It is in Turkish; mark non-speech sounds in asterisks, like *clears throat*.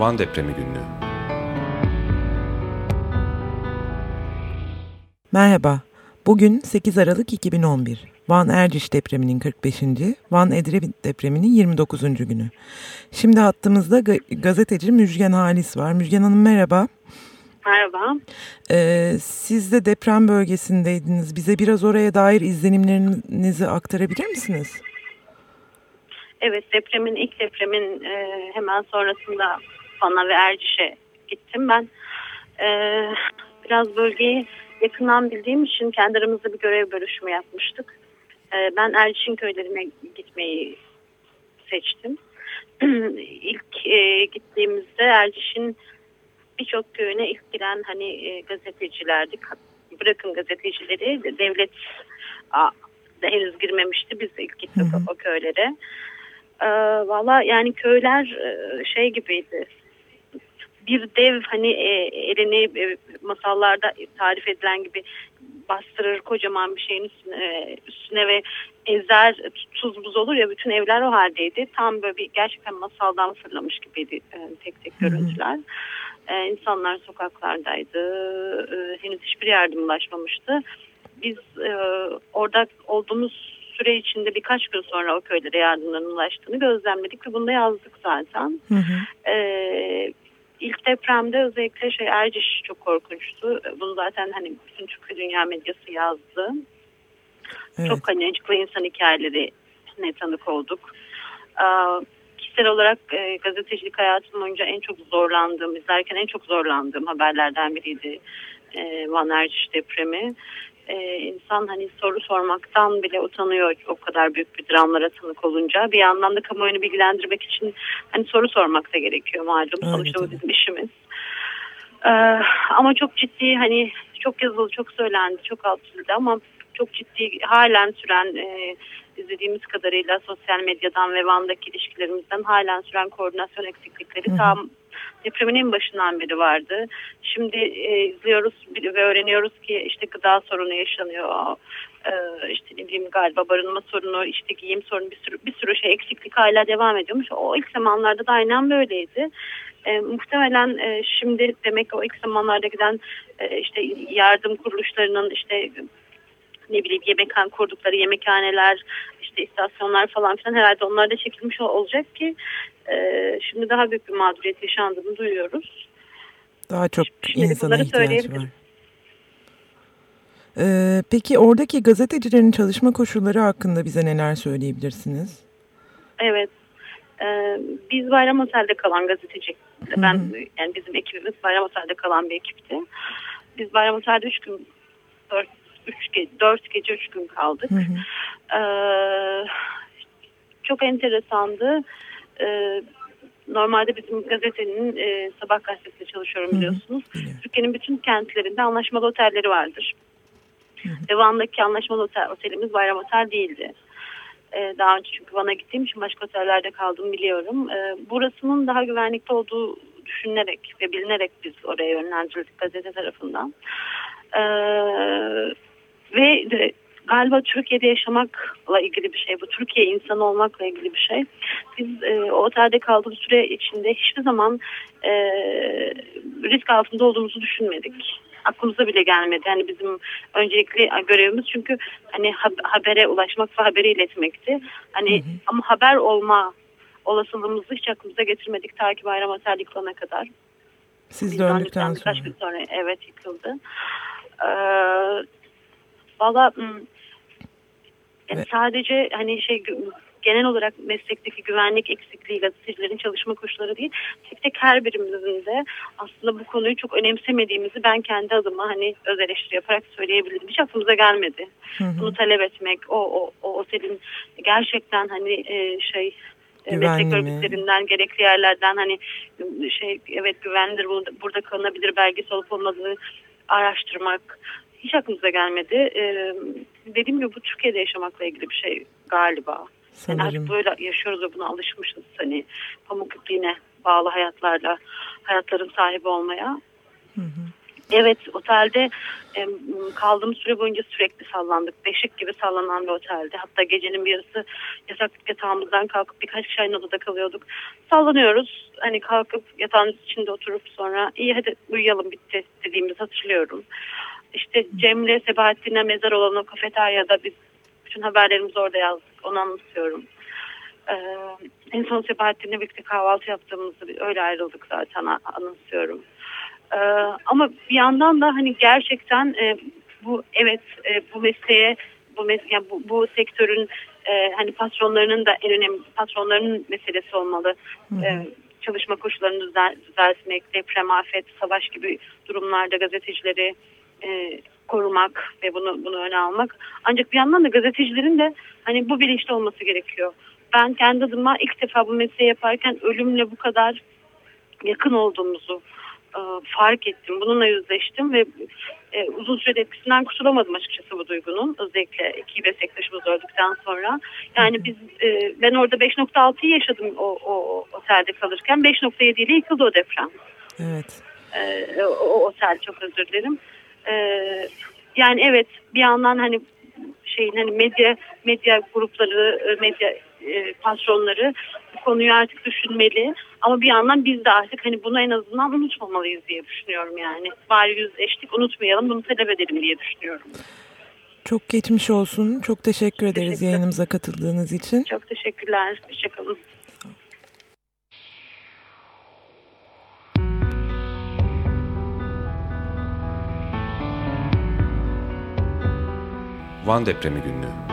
Van Depremi Günlüğü Merhaba, bugün 8 Aralık 2011. Van Erciş depreminin 45. Van Edremit depreminin 29. günü. Şimdi hattımızda gazeteci Müjgan Halis var. Müjgan Hanım merhaba. Merhaba. Ee, siz de deprem bölgesindeydiniz. Bize biraz oraya dair izlenimlerinizi aktarabilir misiniz? Evet, depremin ilk depremin e, hemen sonrasında Van'a ve Erciş'e gittim. Ben e, biraz bölgeyi yakından bildiğim için kendi aramızda bir görev bölüşümü yapmıştık. E, ben Erciş'in köylerine gitmeyi seçtim. *clears throat* İlk e, gittiğimizde Erciş'in birçok köyüne ilk giren hani e, gazetecilerdi. Bırakın gazetecileri devlet a, da henüz girmemişti. Biz ilk gittik hı hı. o köylere. E, Valla yani köyler e, şey gibiydi. Bir dev hani e, elini e, masallarda tarif edilen gibi bastırır kocaman bir şeyin üstüne, üstüne ve ezer tuz buz olur ya bütün evler o haldeydi. Tam böyle bir gerçekten masaldan fırlamış gibiydi e, tek tek görüntüler. Ee, insanlar sokaklardaydı. Ee, henüz hiçbir yardım ulaşmamıştı. Biz e, orada olduğumuz süre içinde birkaç gün sonra o köylere yardımların ulaştığını gözlemledik ve bunu da yazdık zaten. Hı hı. Ee, ilk depremde özellikle şey Erciş çok korkunçtu. Bunu zaten hani bütün Türk dünya medyası yazdı. Evet. Çok hani acıklı insan hikayeleri ne tanık olduk. Ee, kişisel olarak e, gazetecilik hayatım boyunca en çok zorlandığım, izlerken en çok zorlandığım haberlerden biriydi e, Van Erciş depremi. E, insan hani soru sormaktan bile utanıyor o kadar büyük bir dramlara tanık olunca. Bir yandan da kamuoyunu bilgilendirmek için hani soru sormak da gerekiyor malum. Evet, Sonuçta bu bizim işimiz. E, ama çok ciddi hani çok yazılı, çok söylendi, çok alt ama çok ciddi halen süren e, izlediğimiz kadarıyla sosyal medyadan ve Van'daki ilişkilerimizden halen süren koordinasyon eksiklikleri Hı. tam depremin en başından beri vardı. Şimdi e, izliyoruz ve öğreniyoruz ki işte gıda sorunu yaşanıyor. E, işte ne bileyim galiba barınma sorunu, işte giyim sorunu bir sürü, bir sürü şey eksiklik hala devam ediyormuş. O ilk zamanlarda da aynen böyleydi. E, muhtemelen e, şimdi demek ki o ilk zamanlarda giden e, işte yardım kuruluşlarının işte ne bileyim yemekhan kurdukları yemekhaneler işte istasyonlar falan filan herhalde onlar da çekilmiş olacak ki e, şimdi daha büyük bir mağduriyet yaşandığını duyuyoruz. Daha çok şimdi insana ihtiyaç var. Ee, peki oradaki gazetecilerin çalışma koşulları hakkında bize neler söyleyebilirsiniz? Evet. Ee, biz Bayram Otel'de kalan gazeteci. Ben yani bizim ekibimiz Bayram Otel'de kalan bir ekipti. Biz Bayram Otel'de üç gün, dört üç ge dört gece üç gün kaldık. Hı hı. Ee, çok enteresandı. Ee, normalde bizim gazetenin e, sabah gazetesinde çalışıyorum biliyorsunuz. Türkiye'nin bütün kentlerinde anlaşmalı otelleri vardır. Hı Van'daki anlaşmalı otel, otelimiz Bayram Otel değildi. Ee, daha önce çünkü Van'a gittiğim için başka otellerde kaldım biliyorum. Ee, burasının daha güvenlikli olduğu düşünülerek ve bilinerek biz oraya yönlendirildik gazete tarafından. Ee, ve de, galiba Türkiye'de yaşamakla ilgili bir şey bu. Türkiye insanı olmakla ilgili bir şey. Biz e, o otelde kaldığımız süre içinde hiçbir zaman e, risk altında olduğumuzu düşünmedik. Aklımıza bile gelmedi. Yani bizim öncelikli görevimiz çünkü hani habere ulaşmak ve haberi iletmekti. Hani hı hı. ama haber olma olasılığımızı hiç aklımıza getirmedik ta ki bayram otel yıkılana kadar. Siz Biz döndükten sonra. Birkaç gün sonra evet yıkıldı. Ee, Valla yani sadece hani şey genel olarak meslekteki güvenlik eksikliği gazetecilerin çalışma koşulları değil tek tek her birimizin de aslında bu konuyu çok önemsemediğimizi ben kendi adıma hani öz eleştiri yaparak söyleyebilirim. Hiç aklımıza gelmedi. Hı hı. Bunu talep etmek o, o, o otelin gerçekten hani e, şey e, meslek örgütlerinden gerekli yerlerden hani şey evet güvendir burada, kalınabilir belgesi olup olmadığını araştırmak hiç aklımıza gelmedi. Ee, dediğim gibi bu Türkiye'de yaşamakla ilgili bir şey galiba. Yani artık böyle yaşıyoruz ve buna alışmışız. Hani pamuk ipliğine bağlı hayatlarla hayatların sahibi olmaya. Hı hı. Evet otelde kaldığım süre boyunca sürekli sallandık. Beşik gibi sallanan bir otelde. Hatta gecenin bir yarısı yatak yatağımızdan kalkıp birkaç kişi aynı odada kalıyorduk. Sallanıyoruz. Hani kalkıp yatağın içinde oturup sonra iyi hadi uyuyalım bitti dediğimizi hatırlıyorum. İşte Cemre Sebahattin'e mezar olan o kafeteryada biz bütün haberlerimizi orada yazdık. Onu anlatıyorum. Ee, en son Sebahattin'le birlikte kahvaltı yaptığımızda öyle ayrıldık zaten anımsıyorum. Ee, ama bir yandan da hani gerçekten e, bu evet e, bu mesleğe bu mes yani bu, bu sektörün e, hani patronlarının da en önemli patronlarının meselesi olmalı. Hı E, çalışma koşullarını düzel, düzeltmek, deprem, afet, savaş gibi durumlarda gazetecileri e, korumak ve bunu bunu öne almak. Ancak bir yandan da gazetecilerin de hani bu bilinçli olması gerekiyor. Ben kendi adıma ilk defa bu mesleği yaparken ölümle bu kadar yakın olduğumuzu e, fark ettim. Bununla yüzleştim ve e, uzun süre etkisinden kurtulamadım açıkçası bu duygunun. Özellikle iki meslektaşımız öldükten sonra. Yani biz e, ben orada 5.6'yı yaşadım o, o, otelde kalırken. 5.7 ile yıkıldı o deprem. Evet. E, o, o otel çok özür dilerim. E, yani evet bir yandan hani şeyin hani medya medya grupları, e, medya e, patronları bu konuyu artık düşünmeli. Ama bir yandan biz de artık hani bunu en azından unutmamalıyız diye düşünüyorum yani. Bari yüzleştik unutmayalım bunu talep edelim diye düşünüyorum. Çok geçmiş olsun. Çok teşekkür ederiz teşekkür. yayınımıza katıldığınız için. Çok teşekkürler. Hoşçakalın. Van Depremi Günlüğü